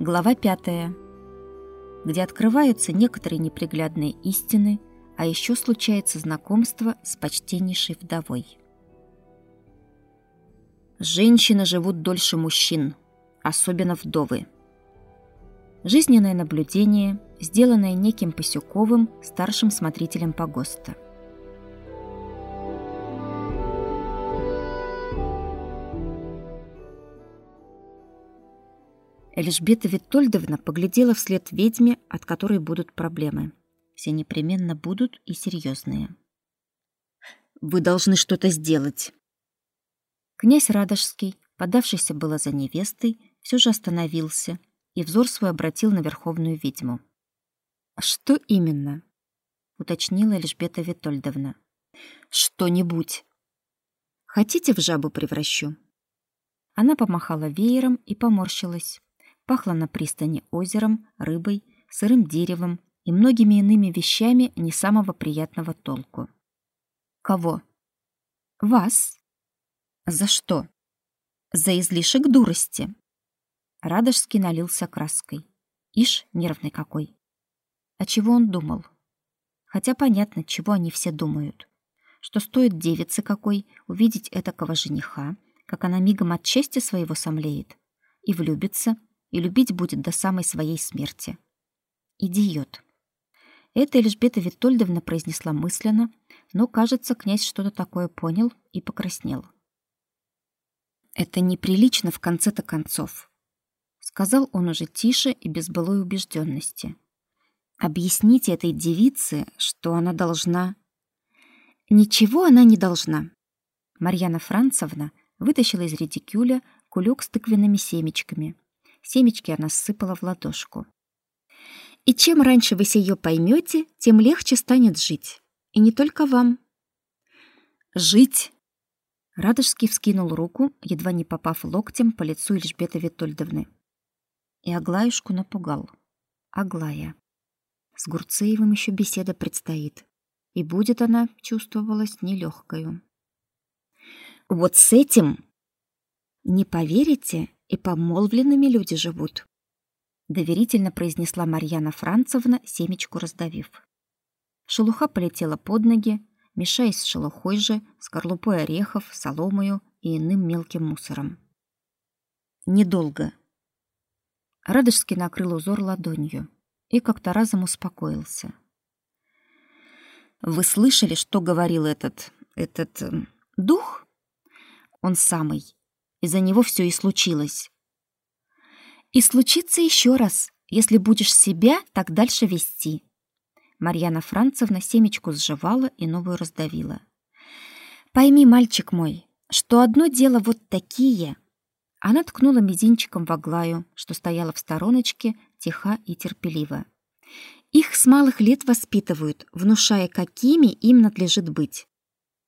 Глава пятая, где открываются некоторые неприглядные истины, а еще случается знакомство с почтеннейшей вдовой. Женщины живут дольше мужчин, особенно вдовы. Жизненное наблюдение, сделанное неким Пасюковым, старшим смотрителем погоста. Эльжбета Витольдовна поглядела вслед ведьме, от которой будут проблемы. Все непременно будут и серьезные. «Вы должны что-то сделать!» Князь Радожский, подавшийся было за невестой, все же остановился и взор свой обратил на верховную ведьму. «Что именно?» — уточнила Эльжбета Витольдовна. «Что-нибудь. Хотите, в жабу превращу?» Она помахала веером и поморщилась. Пахло на пристани озером, рыбой, сырым деревом и многими иными вещами не самого приятного толку. «Кого?» «Вас». «За что?» «За излишек дурости». Радожский налился краской. Ишь, нервный какой. А чего он думал? Хотя понятно, чего они все думают. Что стоит девице какой увидеть этакого жениха, как она мигом от счастья своего сомлеет, и влюбится, и любить будет до самой своей смерти. Идиот. Это Эльжбета Витольдовна произнесла мысленно, но, кажется, князь что-то такое понял и покраснел. Это неприлично в конце-то концов, сказал он уже тише и без былой убежденности. Объясните этой девице, что она должна Ничего она не должна. Марьяна Францевна вытащила из редикюля кулек с тыквенными семечками Семечки она сыпала в ладошку. И чем раньше вы сие поймете, тем легче станет жить. И не только вам. Жить. Радожский вскинул руку, едва не попав локтем по лицу Эльжбеты Витольдовны. И Аглаюшку напугал. Аглая. С Гурцеевым еще беседа предстоит. И будет она, чувствовалась, нелегкою. Вот с этим не поверите, и помолвленными люди живут, доверительно произнесла Марьяна Францевна, семечку раздавив. Шелуха полетела под ноги, мешаясь с шелухой же, скорлупой орехов, соломою и иным мелким мусором. Недолго. Радожский накрыл узор ладонью и как-то разом успокоился. Вы слышали, что говорил этот этот эм, дух? Он самый. Из-за него все и случилось. И случится еще раз, если будешь себя так дальше вести. Марьяна Францевна семечку сживала и новую раздавила. Пойми, мальчик мой, что одно дело вот такие. Она ткнула мизинчиком в Аглаю, что стояла в стороночке, тиха и терпеливо. Их с малых лет воспитывают, внушая, какими им надлежит быть.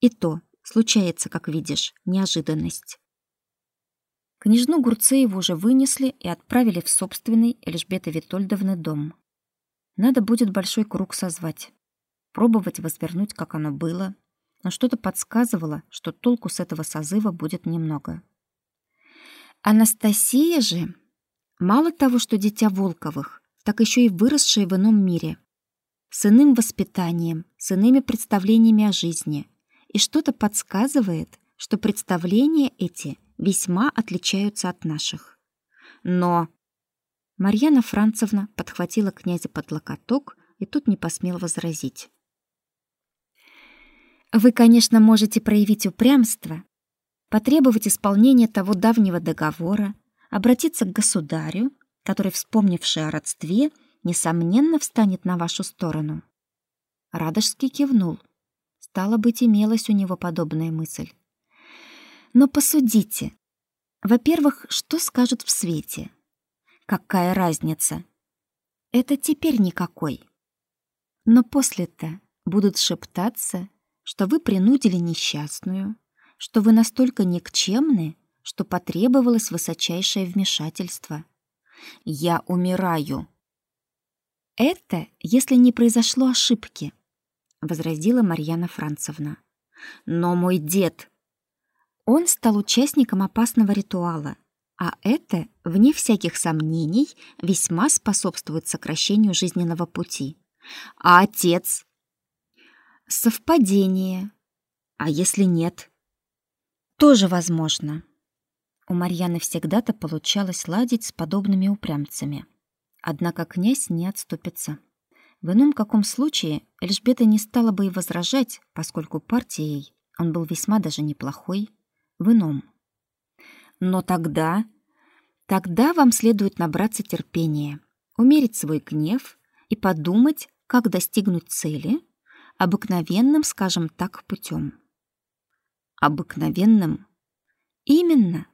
И то случается, как видишь, неожиданность. Княжну Гурцееву уже вынесли и отправили в собственный Эльжбеты Витольдовны дом. Надо будет большой круг созвать, пробовать возвернуть, как оно было, но что-то подсказывало, что толку с этого созыва будет немного. Анастасия же, мало того, что дитя Волковых, так еще и выросшая в ином мире, с иным воспитанием, с иными представлениями о жизни, и что-то подсказывает, что представления эти – весьма отличаются от наших. Но Марьяна Францевна подхватила князя под локоток, и тут не посмел возразить. Вы, конечно, можете проявить упрямство, потребовать исполнения того давнего договора, обратиться к государю, который, вспомнивший о родстве, несомненно встанет на вашу сторону. Радожский кивнул. Стало быть, имелась у него подобная мысль. Но посудите. Во-первых, что скажут в свете? Какая разница? Это теперь никакой. Но после-то будут шептаться, что вы принудили несчастную, что вы настолько никчемны, что потребовалось высочайшее вмешательство. Я умираю. Это, если не произошло ошибки, возразила Марьяна Францевна. Но мой дед Он стал участником опасного ритуала, а это, вне всяких сомнений, весьма способствует сокращению жизненного пути. А отец? Совпадение. А если нет? Тоже возможно. У Марьяны всегда-то получалось ладить с подобными упрямцами. Однако князь не отступится. В ином каком случае Эльжбета не стала бы и возражать, поскольку партией он был весьма даже неплохой, в ином. Но тогда... Тогда вам следует набраться терпения, умерить свой гнев и подумать, как достигнуть цели обыкновенным, скажем так, путем. Обыкновенным? Именно.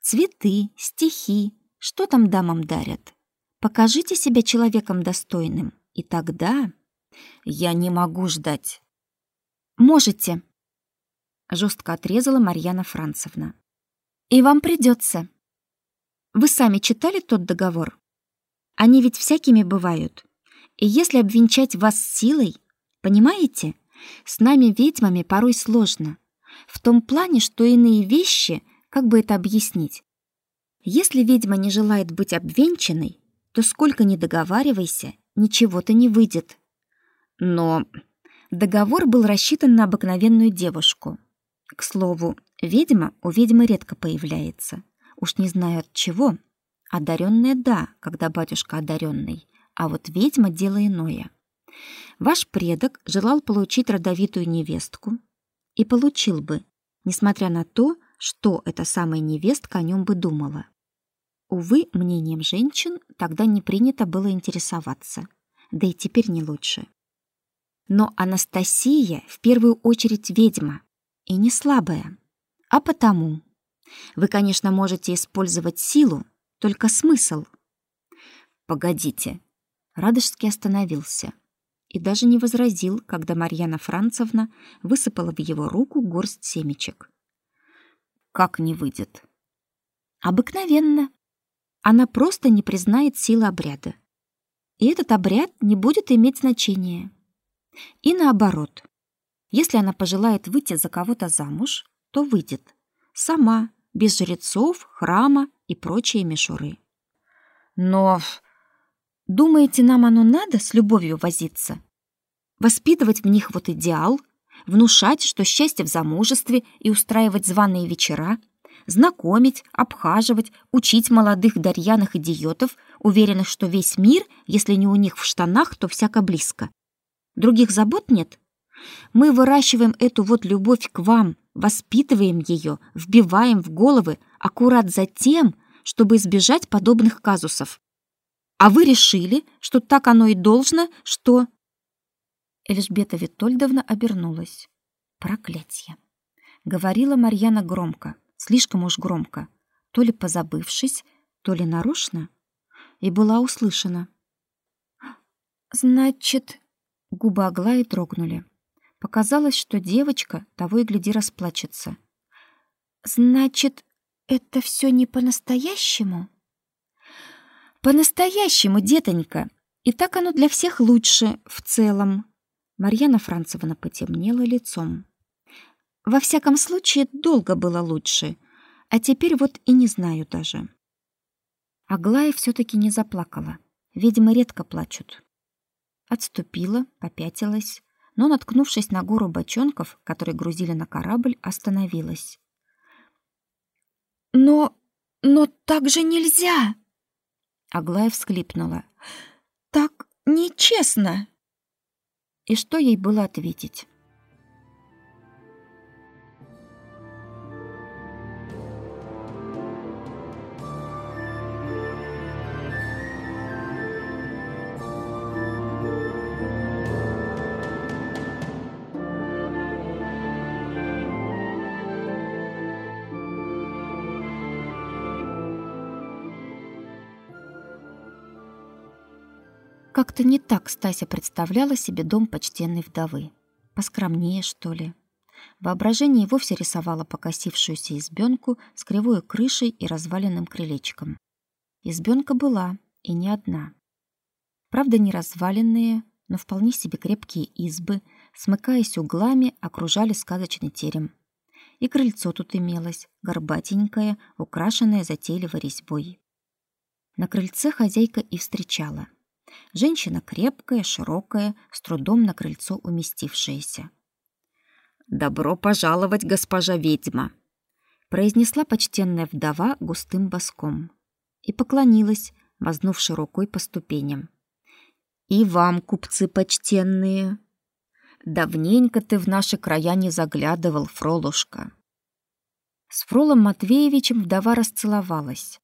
Цветы, стихи, что там дамам дарят? Покажите себя человеком достойным, и тогда я не могу ждать. Можете, жестко отрезала Марьяна Францевна. И вам придется. Вы сами читали тот договор? Они ведь всякими бывают. И если обвенчать вас силой, понимаете, с нами ведьмами порой сложно. В том плане, что иные вещи, как бы это объяснить? Если ведьма не желает быть обвенчанной, то сколько ни договаривайся, ничего-то не выйдет. Но договор был рассчитан на обыкновенную девушку. К слову, ведьма у ведьмы редко появляется. Уж не знаю от чего. Одаренная да, когда батюшка одаренный, а вот ведьма дело иное. Ваш предок желал получить родовитую невестку и получил бы, несмотря на то, что эта самая невестка о нем бы думала. Увы, мнением женщин тогда не принято было интересоваться, да и теперь не лучше. Но Анастасия в первую очередь ведьма, и не слабая. А потому вы, конечно, можете использовать силу, только смысл. Погодите. Радожский остановился и даже не возразил, когда Марьяна Францевна высыпала в его руку горсть семечек. Как не выйдет? Обыкновенно. Она просто не признает силы обряда. И этот обряд не будет иметь значения. И наоборот. Если она пожелает выйти за кого-то замуж, то выйдет. Сама, без жрецов, храма и прочие мишуры. Но думаете, нам оно надо с любовью возиться? Воспитывать в них вот идеал, внушать, что счастье в замужестве и устраивать званые вечера, знакомить, обхаживать, учить молодых дарьяных идиотов, уверенных, что весь мир, если не у них в штанах, то всяко близко. Других забот нет? Мы выращиваем эту вот любовь к вам, воспитываем ее, вбиваем в головы аккурат за тем, чтобы избежать подобных казусов. А вы решили, что так оно и должно, что...» Эльжбета Витольдовна обернулась. «Проклятье!» Говорила Марьяна громко, слишком уж громко, то ли позабывшись, то ли нарочно, и была услышана. «Значит...» Губы Аглаи трогнули. Показалось, что девочка того и гляди расплачется. «Значит, это все не по-настоящему?» «По-настоящему, детонька. И так оно для всех лучше в целом». Марьяна Францевна потемнела лицом. «Во всяком случае, долго было лучше, а теперь вот и не знаю даже». Аглая все-таки не заплакала. Видимо, редко плачут. Отступила, попятилась, но, наткнувшись на гору бочонков, которые грузили на корабль, остановилась. «Но... но так же нельзя!» Аглая всхлипнула. «Так нечестно!» И что ей было ответить? Как-то не так Стася представляла себе дом почтенной вдовы. Поскромнее, что ли. Воображение и вовсе рисовало покосившуюся избенку с кривой крышей и разваленным крылечком. Избенка была, и не одна. Правда, не разваленные, но вполне себе крепкие избы, смыкаясь углами, окружали сказочный терем. И крыльцо тут имелось, горбатенькое, украшенное затейливой резьбой. На крыльце хозяйка и встречала. Женщина крепкая, широкая, с трудом на крыльцо уместившаяся. «Добро пожаловать, госпожа ведьма!» произнесла почтенная вдова густым боском и поклонилась, вознувши рукой по ступеням. «И вам, купцы почтенные!» Давненько ты в наши края не заглядывал, Фролушка. С Фролом Матвеевичем вдова расцеловалась,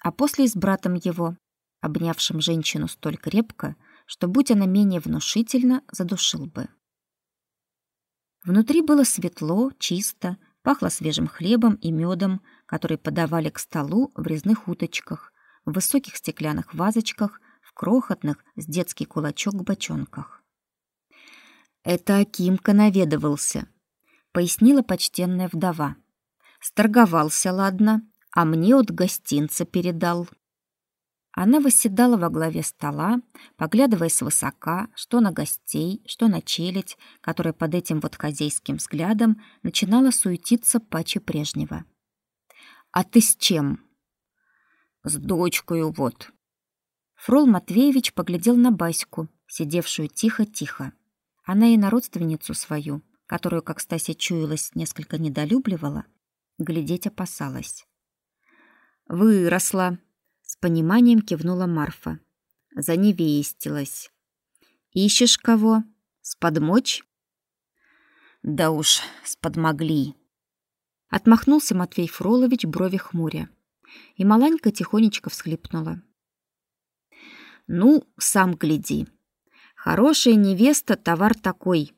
а после с братом его, обнявшим женщину столь крепко, что, будь она менее внушительна, задушил бы. Внутри было светло, чисто, пахло свежим хлебом и медом, который подавали к столу в резных уточках, в высоких стеклянных вазочках, в крохотных с детский кулачок бочонках. Это Акимка наведывался, пояснила почтенная вдова. Сторговался, ладно, а мне от гостинца передал. Она восседала во главе стола, поглядывая свысока, что на гостей, что на челядь, которая под этим вот хозяйским взглядом начинала суетиться паче прежнего. «А ты с чем?» «С дочкою вот». Фрол Матвеевич поглядел на Баську, сидевшую тихо-тихо. Она и на родственницу свою, которую, как Стася чуялась, несколько недолюбливала, глядеть опасалась. «Выросла!» — пониманием кивнула Марфа. Заневестилась. «Ищешь кого? Сподмочь?» «Да уж, сподмогли!» Отмахнулся Матвей Фролович брови хмуря. И Маланька тихонечко всхлипнула. «Ну, сам гляди!» Хорошая невеста — товар такой.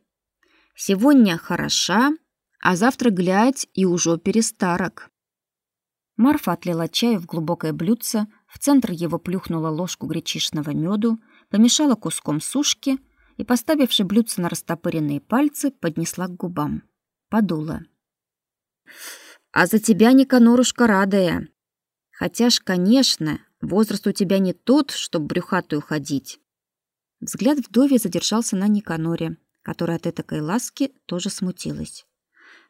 Сегодня хороша, а завтра глядь и уже перестарок. Марфа отлила чаю в глубокое блюдце, в центр его плюхнула ложку гречишного меду, помешала куском сушки и, поставивши блюдце на растопыренные пальцы, поднесла к губам. Подула. «А за тебя, Никанорушка, радая. Хотя ж, конечно, возраст у тебя не тот, чтоб брюхатую ходить. Взгляд вдове задержался на Никаноре, которая от этой ласки тоже смутилась.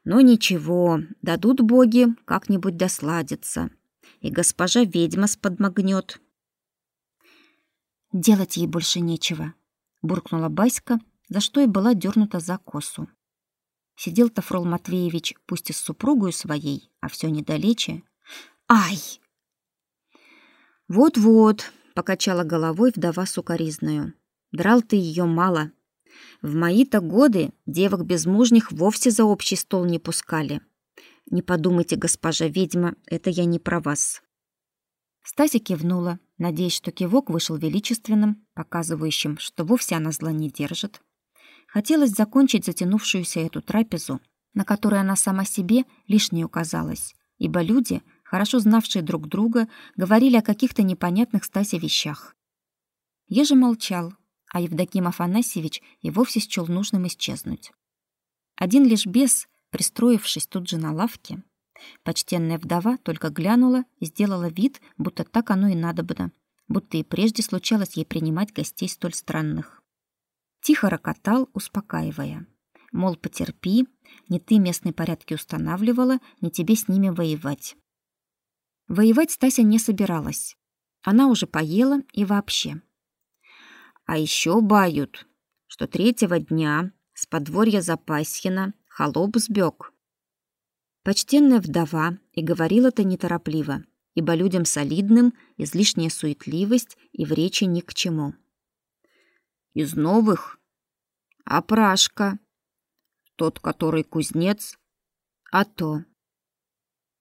Но ничего, дадут боги, как-нибудь досладиться. И госпожа ведьма сподмогнет. Делать ей больше нечего, буркнула Баська, за что и была дернута за косу. Сидел Тафрол Матвеевич, пусть и с супругой своей, а все недалече. Ай! Вот-вот, покачала головой вдова сукаризную. Драл ты ее мало. В мои-то годы девок безмужних вовсе за общий стол не пускали. Не подумайте, госпожа ведьма, это я не про вас. Стася кивнула, надеясь, что кивок вышел величественным, показывающим, что вовсе она зла не держит. Хотелось закончить затянувшуюся эту трапезу, на которой она сама себе лишней указалась, ибо люди, хорошо знавшие друг друга, говорили о каких-то непонятных Стасе вещах. Еже молчал, а Евдоким Афанасьевич и вовсе счел нужным исчезнуть. Один лишь бес, пристроившись тут же на лавке, почтенная вдова только глянула и сделала вид, будто так оно и надобно, будто и прежде случалось ей принимать гостей столь странных. Тихо рокотал, успокаивая. Мол, потерпи, не ты местные порядки устанавливала, не тебе с ними воевать. Воевать Стася не собиралась. Она уже поела и вообще. А еще бают, что третьего дня с подворья Запасьина холоп сбег. Почтенная вдова и говорила-то неторопливо, ибо людям солидным излишняя суетливость и в речи ни к чему. Из новых? А Прашка? Тот, который кузнец? А то.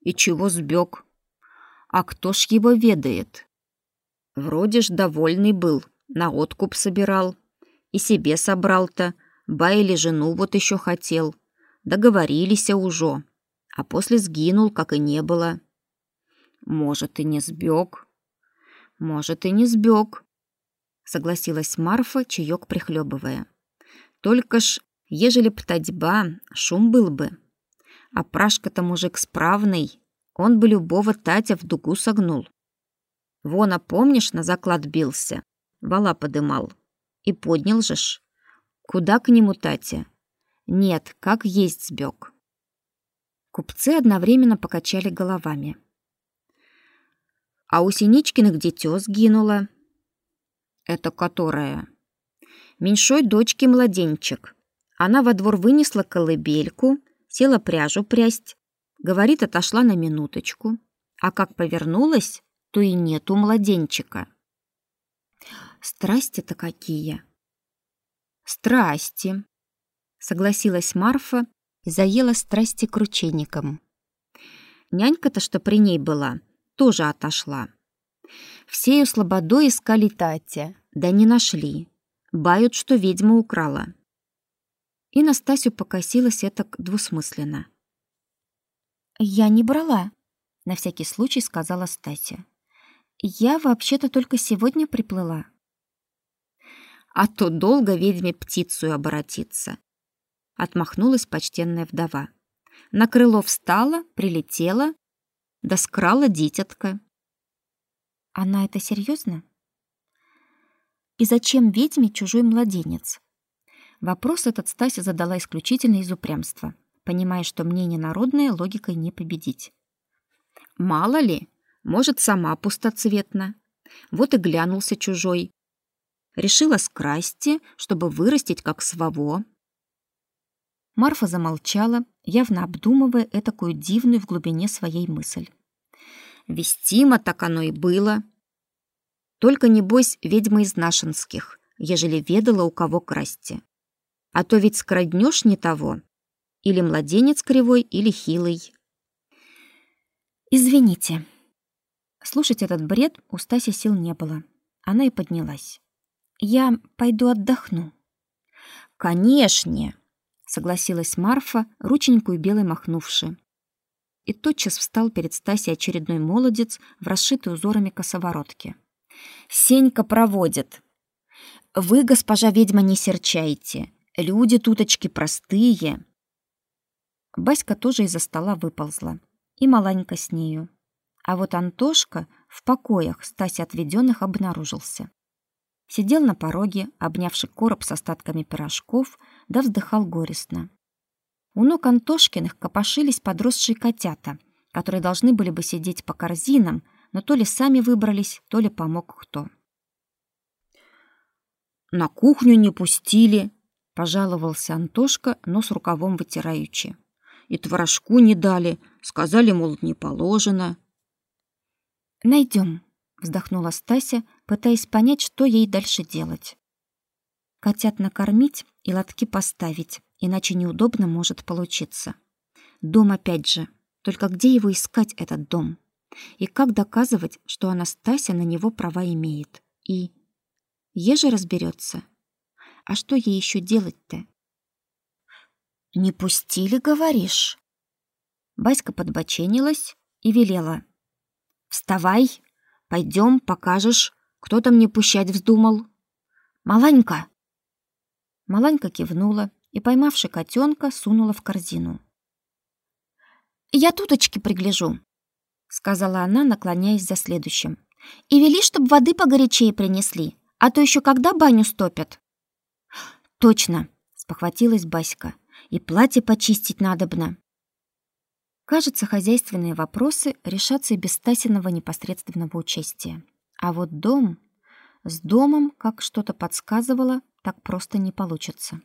И чего сбег? А кто ж его ведает? Вроде ж довольный был, на откуп собирал. И себе собрал-то, ба или жену вот еще хотел. Договорились уже, а после сгинул, как и не было. Может, и не сбег. Может, и не сбег, согласилась Марфа, чаек прихлебывая. Только ж, ежели б татьба, шум был бы. А Прашка-то мужик справный, он бы любого Татя в дугу согнул. Вон, а помнишь, на заклад бился? вала подымал. И поднял же ж. Куда к нему, Татя? Нет, как есть сбег. Купцы одновременно покачали головами. А у Синичкиных дитё сгинуло. Это которая? Меньшой дочки младенчик. Она во двор вынесла колыбельку, села пряжу прясть. Говорит, отошла на минуточку. А как повернулась, то и нету младенчика. Страсти-то какие! Страсти, согласилась Марфа и заела страсти крученником. Нянька-то, что при ней была, тоже отошла. Всею слободой искали Татя, да не нашли. Бают, что ведьма украла. И Настасью покосилась это двусмысленно. «Я не брала», — на всякий случай сказала Стася. «Я вообще-то только сегодня приплыла». «А то долго ведьме птицу оборотиться», отмахнулась почтенная вдова. На крыло встала, прилетела, да скрала дитятка. Она это серьезно? И зачем ведьме чужой младенец? Вопрос этот Стася задала исключительно из упрямства, понимая, что мнение народное логикой не победить. Мало ли, может, сама пустоцветна. Вот и глянулся чужой. Решила скрасти, чтобы вырастить как своего. Марфа замолчала, явно обдумывая этакую дивную в глубине своей мысль. Вестимо так оно и было. Только, небось, ведьма из нашинских, ежели ведала, у кого красти. А то ведь скраднешь не того. Или младенец кривой, или хилый. Извините. Слушать этот бред у Стаси сил не было. Она и поднялась. Я пойду отдохну. Конечно, согласилась Марфа, рученькую белой махнувши. И тотчас встал перед Стасей очередной молодец в расшитой узорами косоворотке. Сенька проводит. Вы, госпожа ведьма, не серчайте. Люди туточки простые. Баська тоже из-за стола выползла, и Маланька с нею. А вот Антошка в покоях Стаси отведенных обнаружился. Сидел на пороге, обнявший короб с остатками пирожков, да вздыхал горестно. У ног Антошкиных копошились подросшие котята, которые должны были бы сидеть по корзинам, но то ли сами выбрались, то ли помог кто. «На кухню не пустили», — пожаловался Антошка, нос рукавом вытираючи. «И творожку не дали, сказали, мол, не положено». «Найдем», — вздохнула Стася, пытаясь понять, что ей дальше делать. Котят накормить и лотки поставить, иначе неудобно может получиться. Дом опять же. Только где его искать, этот дом? И как доказывать, что Анастасия на него права имеет? И... Еже разберется. А что ей еще делать-то? «Не пустили, говоришь?» Баська подбоченилась и велела. «Вставай, пойдем, покажешь, кто там не пущать вздумал. Маланька, Маланька кивнула и, поймавши котенка, сунула в корзину. «Я туточки пригляжу», — сказала она, наклоняясь за следующим. «И вели, чтоб воды погорячее принесли, а то еще когда баню стопят». «Точно», — спохватилась Баська, — «и платье почистить надобно». Кажется, хозяйственные вопросы решатся и без Стасиного непосредственного участия. А вот дом... С домом, как что-то подсказывало, так просто не получится.